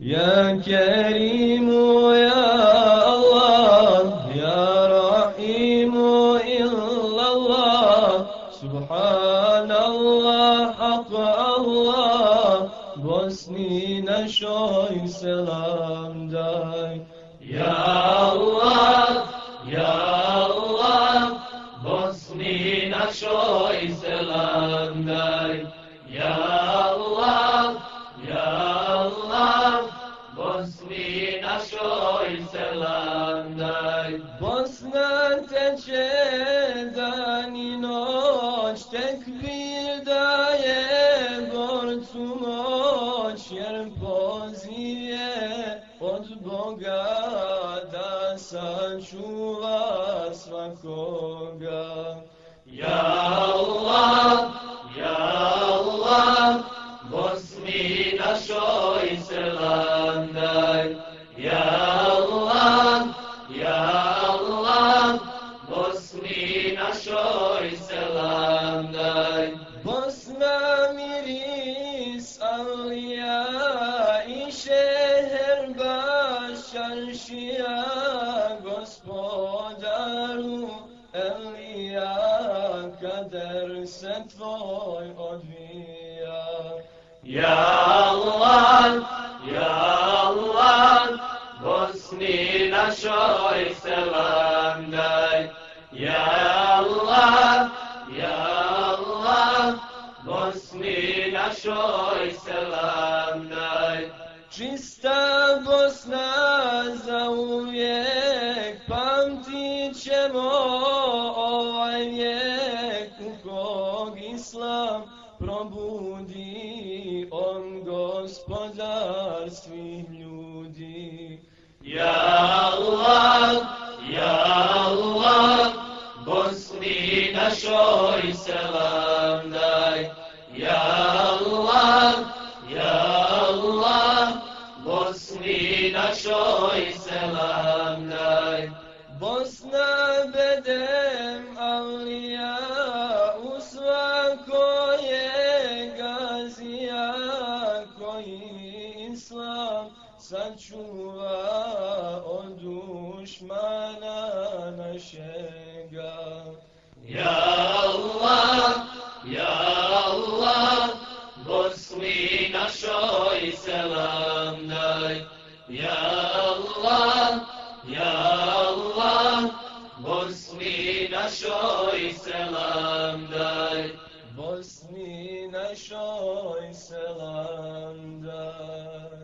Ya Kerim ya Allah Ya Rahim illallah. Subhanallah Hak Allah. Bosnina şoy selamday Ya Allah Ya Allah. Bosnina şoy selamday selam daj Bosna teče dan i noć Tekbir daje borcu moć Jer poziv je od Boga Da sačuva svakoga Ja Allah, ja Allah Bosni našoj selam daj Yeah. بوسني نشوي سلام داي Bosna miris avliya i šeher baš čaršija gospodaru Elija kader se tvoj odvija. يا الله يا الله بوسني نشوي سلام داي Ya Allah, ya Allah, Bosni našoj selam daj. Čista Bosna za uvijek, pamtit ćemo ovaj vijek, u kog islam probudi on gospodar svih ljudi. Ya Allah, ya Allah, našoj selam daj Ja Allah, ja Allah, Bosni našoj selam daj Bosna bedem avlija u svakoje gazija koji islam sačuva od dušmana našega. Bosni našoj selam daj, Bosni našoj selam daj.